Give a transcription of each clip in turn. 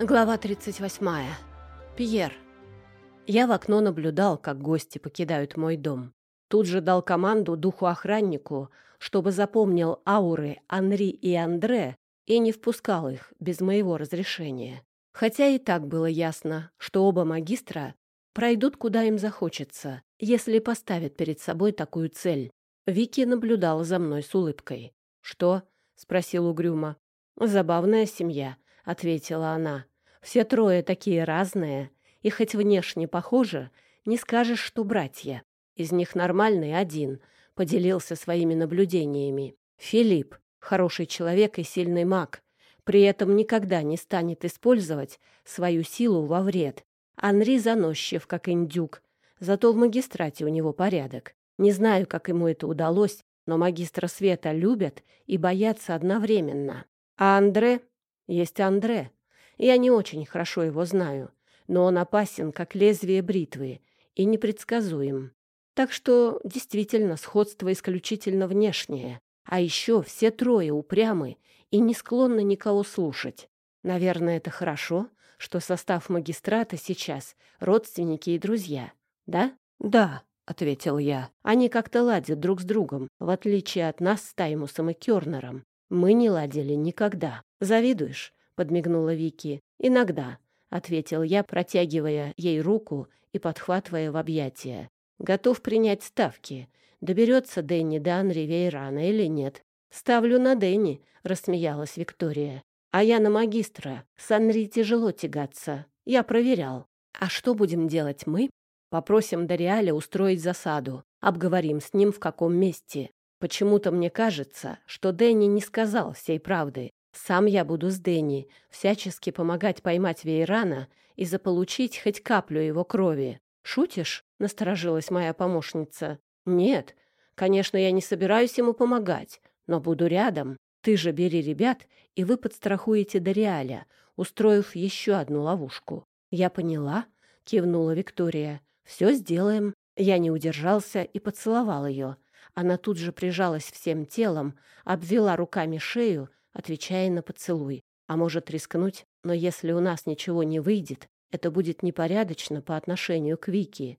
Глава 38. Пьер. Я в окно наблюдал, как гости покидают мой дом. Тут же дал команду духу-охраннику, чтобы запомнил ауры Анри и Андре и не впускал их без моего разрешения. Хотя и так было ясно, что оба магистра пройдут куда им захочется, если поставят перед собой такую цель. Вики наблюдала за мной с улыбкой. «Что?» — спросил угрюмо. «Забавная семья», — ответила она. Все трое такие разные, и хоть внешне похожи, не скажешь, что братья. Из них нормальный один, поделился своими наблюдениями. Филипп, хороший человек и сильный маг, при этом никогда не станет использовать свою силу во вред. Анри заносчив, как индюк, зато в магистрате у него порядок. Не знаю, как ему это удалось, но магистра света любят и боятся одновременно. А Андре? Есть Андре. Я не очень хорошо его знаю, но он опасен, как лезвие бритвы, и непредсказуем. Так что действительно сходство исключительно внешнее. А еще все трое упрямы и не склонны никого слушать. Наверное, это хорошо, что состав магистрата сейчас родственники и друзья, да? Да, — ответил я. «Они как-то ладят друг с другом, в отличие от нас с Таймусом и Кёрнером. Мы не ладили никогда. Завидуешь? подмигнула Вики. Иногда, ответил я, протягивая ей руку и подхватывая в объятия. Готов принять ставки. Доберется Дэнни до Анри Вейрана или нет? Ставлю на Дэнни, рассмеялась Виктория. А я на магистра. С Анри тяжело тягаться. Я проверял. А что будем делать мы? Попросим Дориаля устроить засаду. Обговорим с ним, в каком месте. Почему-то мне кажется, что Дэнни не сказал всей правды. Сам я буду с Дэнни, всячески помогать поймать Вейрана и заполучить хоть каплю его крови. Шутишь? Насторожилась моя помощница. Нет, конечно, я не собираюсь ему помогать, но буду рядом. Ты же бери ребят, и вы подстрахуете Дориаля, устроив еще одну ловушку. Я поняла, кивнула Виктория. Все сделаем. Я не удержался и поцеловал ее. Она тут же прижалась всем телом, обвела руками шею отвечая на поцелуй. А может рискнуть, но если у нас ничего не выйдет, это будет непорядочно по отношению к Вики.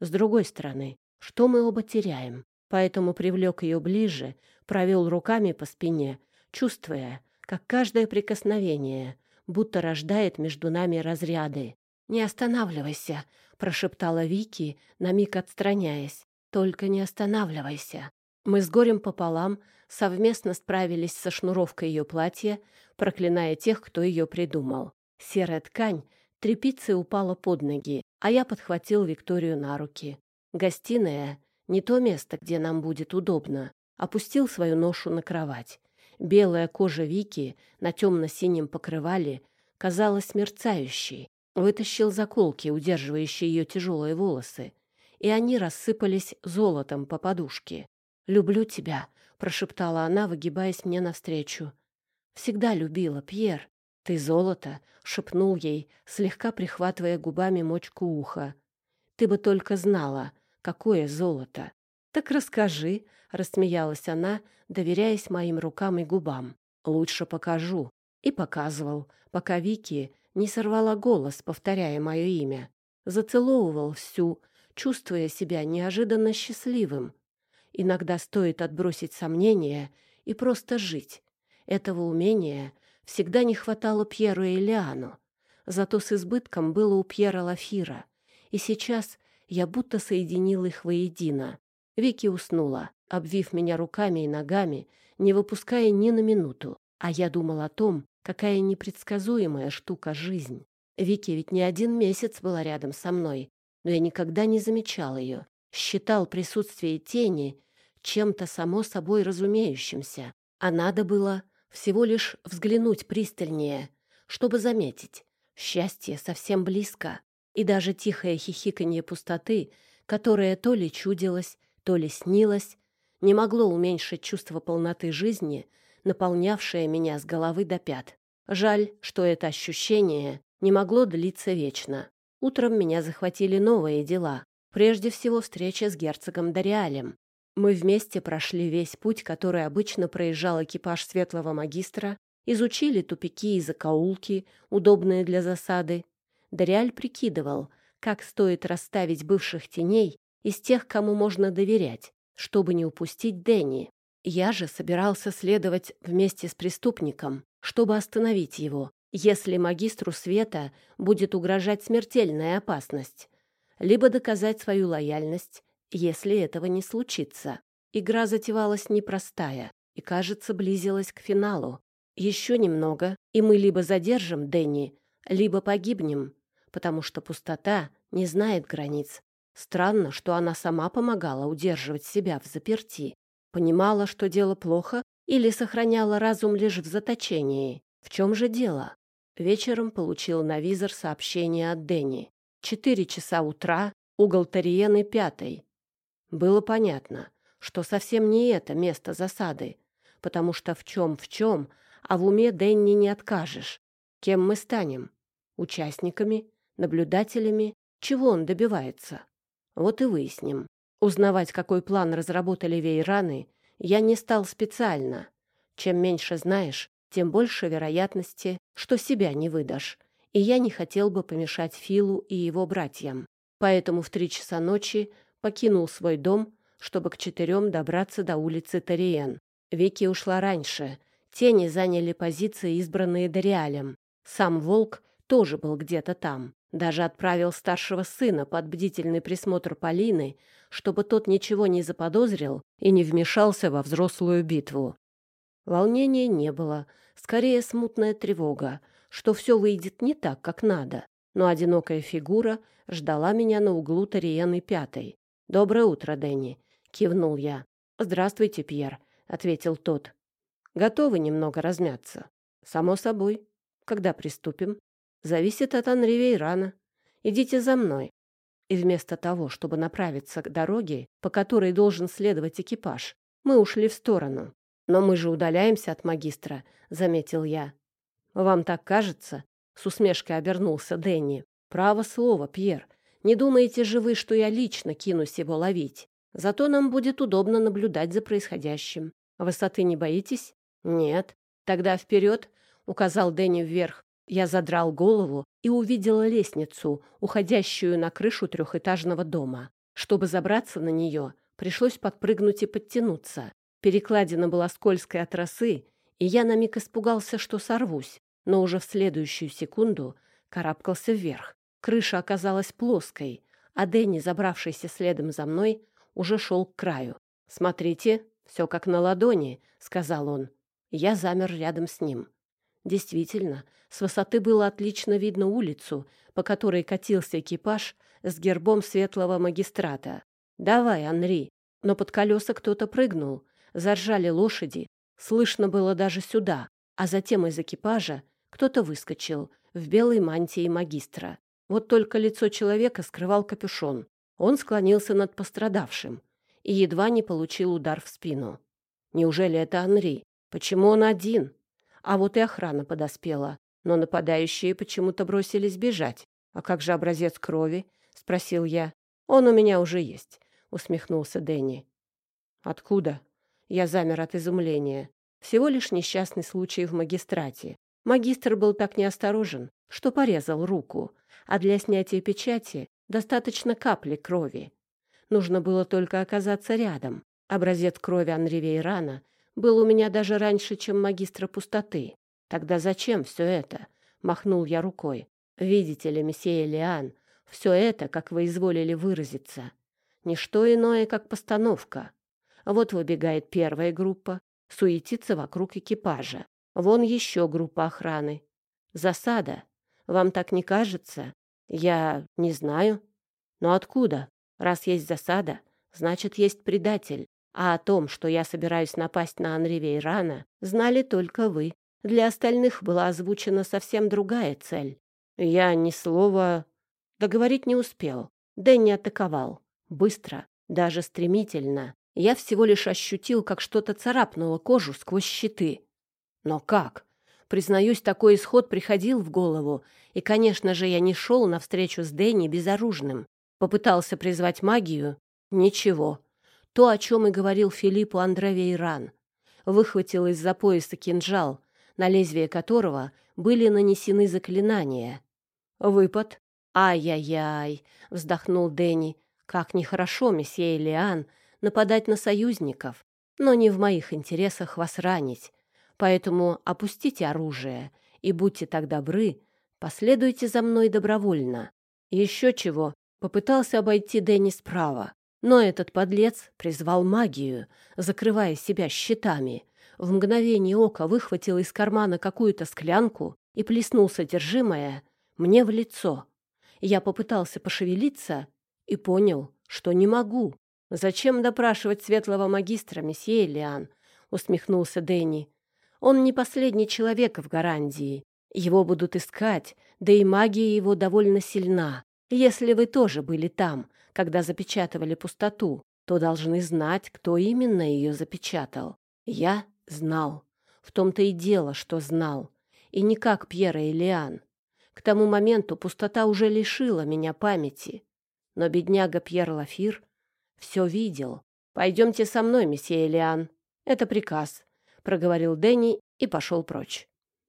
С другой стороны, что мы оба теряем? Поэтому привлек ее ближе, провел руками по спине, чувствуя, как каждое прикосновение будто рождает между нами разряды. «Не останавливайся», — прошептала Вики, на миг отстраняясь. «Только не останавливайся». Мы с горем пополам совместно справились со шнуровкой ее платья, проклиная тех, кто ее придумал. Серая ткань тряпицей упала под ноги, а я подхватил Викторию на руки. Гостиная — не то место, где нам будет удобно. Опустил свою ношу на кровать. Белая кожа Вики на темно-синем покрывале казалась мерцающей. Вытащил заколки, удерживающие ее тяжелые волосы, и они рассыпались золотом по подушке. «Люблю тебя», — прошептала она, выгибаясь мне навстречу. «Всегда любила, Пьер. Ты золото», — шепнул ей, слегка прихватывая губами мочку уха. «Ты бы только знала, какое золото». «Так расскажи», — рассмеялась она, доверяясь моим рукам и губам. «Лучше покажу». И показывал, пока Вики не сорвала голос, повторяя мое имя. Зацеловывал всю, чувствуя себя неожиданно счастливым. Иногда стоит отбросить сомнения и просто жить. Этого умения всегда не хватало Пьеру и Лиану. Зато с избытком было у Пьера Лафира. И сейчас я будто соединил их воедино. Вики уснула, обвив меня руками и ногами, не выпуская ни на минуту. А я думал о том, какая непредсказуемая штука жизнь. Вики ведь не один месяц была рядом со мной, но я никогда не замечал ее. Считал присутствие тени чем-то само собой разумеющимся, а надо было всего лишь взглянуть пристальнее, чтобы заметить, счастье совсем близко, и даже тихое хихиканье пустоты, которое то ли чудилось, то ли снилось, не могло уменьшить чувство полноты жизни, наполнявшее меня с головы до пят. Жаль, что это ощущение не могло длиться вечно. Утром меня захватили новые дела. Прежде всего встреча с герцогом Дориалем. Мы вместе прошли весь путь, который обычно проезжал экипаж светлого магистра, изучили тупики и закоулки, удобные для засады. Дориаль прикидывал, как стоит расставить бывших теней из тех, кому можно доверять, чтобы не упустить Дэнни. Я же собирался следовать вместе с преступником, чтобы остановить его, если магистру света будет угрожать смертельная опасность, либо доказать свою лояльность, если этого не случится. Игра затевалась непростая и, кажется, близилась к финалу. Еще немного, и мы либо задержим Дэнни, либо погибнем, потому что пустота не знает границ. Странно, что она сама помогала удерживать себя в заперти. Понимала, что дело плохо, или сохраняла разум лишь в заточении. В чем же дело? Вечером получил на визор сообщение от Дэнни. Четыре часа утра, угол Тариены пятый. Было понятно, что совсем не это место засады, потому что в чем в чем, а в уме Дэнни не откажешь. Кем мы станем? Участниками? Наблюдателями? Чего он добивается? Вот и выясним. Узнавать, какой план разработали вейраны, я не стал специально. Чем меньше знаешь, тем больше вероятности, что себя не выдашь. И я не хотел бы помешать Филу и его братьям. Поэтому в три часа ночи покинул свой дом чтобы к четырем добраться до улицы Тариен. Вики ушла раньше. Тени заняли позиции, избранные Дориалем. Сам Волк тоже был где-то там. Даже отправил старшего сына под бдительный присмотр Полины, чтобы тот ничего не заподозрил и не вмешался во взрослую битву. Волнения не было, скорее смутная тревога, что все выйдет не так, как надо. Но одинокая фигура ждала меня на углу Тариены пятой. «Доброе утро, Дэнни кивнул я. Здравствуйте, Пьер, ответил тот. Готовы немного размяться? Само собой. Когда приступим? Зависит от Анри Вейрана. Идите за мной. И вместо того, чтобы направиться к дороге, по которой должен следовать экипаж, мы ушли в сторону. Но мы же удаляемся от магистра, заметил я. Вам так кажется? С усмешкой обернулся Дэнни. Право слово, Пьер. Не думаете же вы, что я лично кинусь его ловить? Зато нам будет удобно наблюдать за происходящим. Высоты не боитесь? Нет. Тогда вперед, указал Дэнни вверх. Я задрал голову и увидела лестницу, уходящую на крышу трехэтажного дома. Чтобы забраться на нее, пришлось подпрыгнуть и подтянуться. Перекладина была скользкой от росы, и я на миг испугался, что сорвусь, но уже в следующую секунду карабкался вверх. Крыша оказалась плоской, а Дэнни, забравшийся следом за мной, уже шел к краю. «Смотрите, все как на ладони», — сказал он. Я замер рядом с ним. Действительно, с высоты было отлично видно улицу, по которой катился экипаж с гербом светлого магистрата. «Давай, Анри!» Но под колеса кто-то прыгнул, заржали лошади, слышно было даже сюда, а затем из экипажа кто-то выскочил в белой мантии магистра. Вот только лицо человека скрывал капюшон. Он склонился над пострадавшим и едва не получил удар в спину. Неужели это Анри? Почему он один? А вот и охрана подоспела, но нападающие почему-то бросились бежать. «А как же образец крови?» — спросил я. «Он у меня уже есть», — усмехнулся Дэнни. «Откуда?» Я замер от изумления. Всего лишь несчастный случай в магистрате. Магистр был так неосторожен, что порезал руку, а для снятия печати Достаточно капли крови. Нужно было только оказаться рядом. Образец крови Анри Вейрана был у меня даже раньше, чем магистра пустоты. Тогда зачем все это? Махнул я рукой. Видите ли, месье Лиан, все это, как вы изволили выразиться, не что иное, как постановка. Вот выбегает первая группа, суетится вокруг экипажа. Вон еще группа охраны. Засада. Вам так не кажется? Я не знаю. Но откуда? Раз есть засада, значит, есть предатель. А о том, что я собираюсь напасть на Анри Вейрана, знали только вы. Для остальных была озвучена совсем другая цель. Я ни слова договорить не успел. Дэнни атаковал. Быстро, даже стремительно. Я всего лишь ощутил, как что-то царапнуло кожу сквозь щиты. Но как? Признаюсь, такой исход приходил в голову, и, конечно же, я не шел навстречу с Дэнни безоружным. Попытался призвать магию — ничего. То, о чем и говорил Филиппу Андре Вейран. Выхватил из-за пояса кинжал, на лезвие которого были нанесены заклинания. Выпад. «Ай-яй-яй!» — вздохнул Дэнни. «Как нехорошо, месье Элиан, нападать на союзников, но не в моих интересах вас ранить. Поэтому опустите оружие и будьте так добры, последуйте за мной добровольно. Еще чего, попытался обойти Дэнни справа, но этот подлец призвал магию, закрывая себя щитами. В мгновение ока выхватил из кармана какую-то склянку и плеснул содержимое мне в лицо. Я попытался пошевелиться и понял, что не могу. «Зачем допрашивать светлого магистра, месье Элиан?» — усмехнулся Дэнни. «Он не последний человек в Гарандии. Его будут искать, да и магия его довольно сильна. Если вы тоже были там, когда запечатывали пустоту, то должны знать, кто именно ее запечатал. Я знал. В том-то и дело, что знал. И не как Пьера и Лиан. К тому моменту пустота уже лишила меня памяти. Но бедняга Пьер Лафир все видел. «Пойдемте со мной, месье Элиан. Это приказ», — проговорил Дэнни и пошел прочь.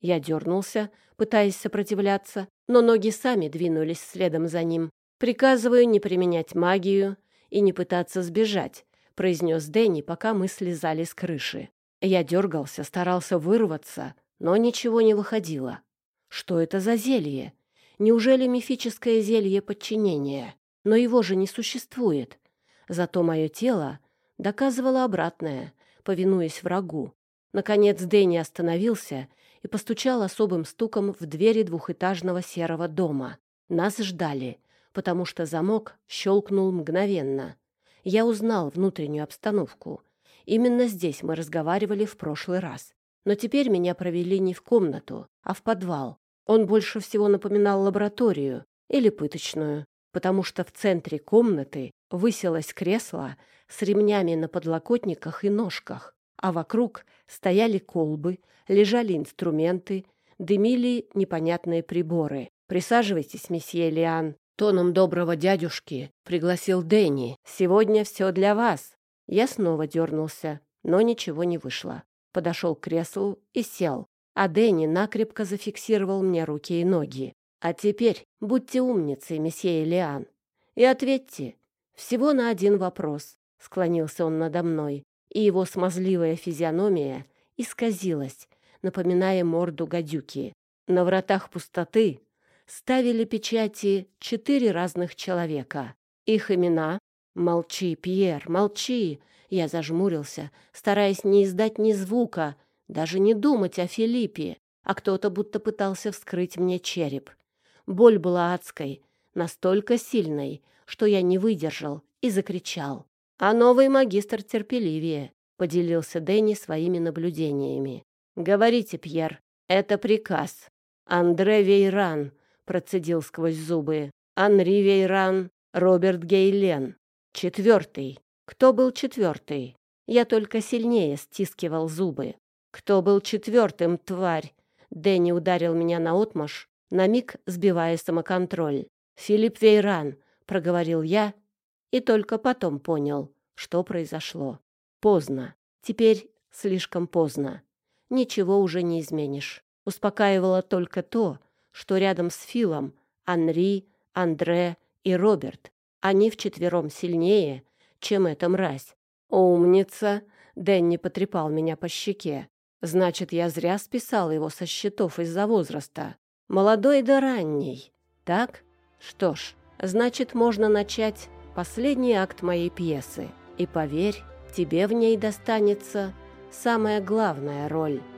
Я дернулся, пытаясь сопротивляться, но ноги сами двинулись следом за ним. «Приказываю не применять магию и не пытаться сбежать», — произнес Дэнни, пока мы слезали с крыши. Я дергался, старался вырваться, но ничего не выходило. Что это за зелье? Неужели мифическое зелье подчинения? Но его же не существует. Зато мое тело доказывало обратное, повинуясь врагу. Наконец Дэнни остановился и постучал особым стуком в двери двухэтажного серого дома. Нас ждали, потому что замок щелкнул мгновенно. Я узнал внутреннюю обстановку. Именно здесь мы разговаривали в прошлый раз. Но теперь меня провели не в комнату, а в подвал. Он больше всего напоминал лабораторию или пыточную потому что в центре комнаты высилось кресло с ремнями на подлокотниках и ножках, а вокруг стояли колбы, лежали инструменты, дымили непонятные приборы. «Присаживайтесь, месье Лиан», — тоном доброго дядюшки пригласил Дэнни. «Сегодня все для вас». Я снова дернулся, но ничего не вышло. Подошел к креслу и сел, а Дэнни накрепко зафиксировал мне руки и ноги. А теперь будьте умницей, месье Элиан, и ответьте всего на один вопрос. Склонился он надо мной, и его смазливая физиономия исказилась, напоминая морду гадюки. На вратах пустоты ставили печати четыре разных человека. Их имена «Молчи, Пьер, молчи!» Я зажмурился, стараясь не издать ни звука, даже не думать о Филиппе, а кто-то будто пытался вскрыть мне череп. Боль была адской, настолько сильной, что я не выдержал и закричал. А новый магистр терпеливее, поделился Дэнни своими наблюдениями. Говорите, Пьер, это приказ. Андре Вейран, процедил сквозь зубы. Анри Вейран, Роберт Гейлен. Четвертый. Кто был четвертый? Я только сильнее стискивал зубы. Кто был четвертым, тварь? Дэнни ударил меня на наотмашь, на миг сбивая самоконтроль. «Филипп Вейран», — проговорил я, и только потом понял, что произошло. Поздно. Теперь слишком поздно. Ничего уже не изменишь. Успокаивало только то, что рядом с Филом Анри, Андре и Роберт. Они вчетвером сильнее, чем эта мразь. «Умница!» — Дэнни потрепал меня по щеке. «Значит, я зря списал его со счетов из-за возраста. Молодой да ранний. Так? Что ж, значит, можно начать последний акт моей пьесы. И поверь, тебе в ней достанется самая главная роль —